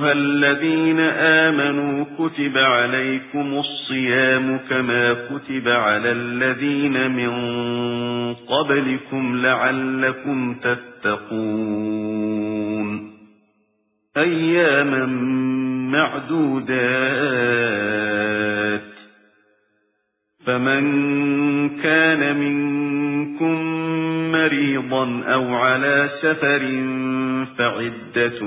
أَيُّهَا الَّذِينَ آمَنُوا كُتِبَ عَلَيْكُمُ الصِّيَامُ كَمَا كُتِبَ عَلَى الَّذِينَ مِن قَبْلِكُمْ لَعَلَّكُمْ تَتَّقُونَ. أَيَّامًا مَّعْدُودَاتٍ. فَمَن كَانَ مِنكُم مَّرِيضًا أَوْ عَلَى سَفَرٍ فَعِدَّةٌ